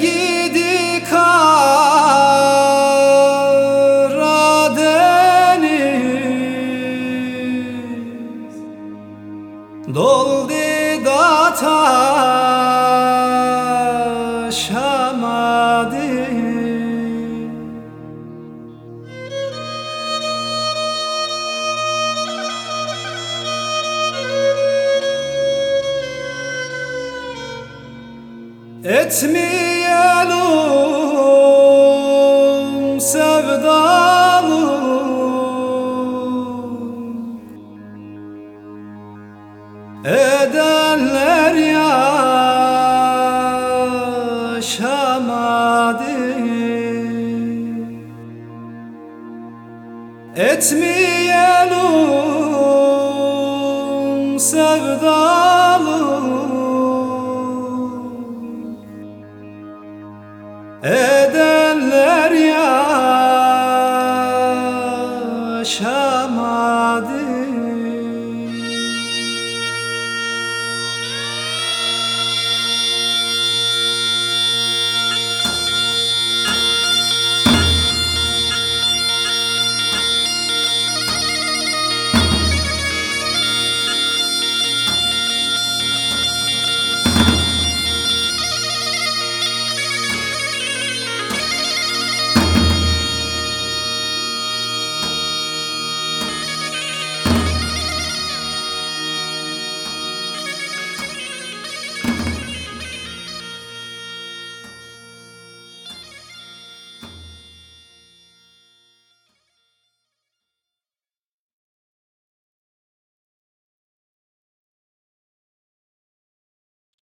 gidi Karadeniz Doldu da taşamadı Etmeyelim sevdalı. Edenler yaşamadı. Etmeyelim sevdalı edenler yaşamadı.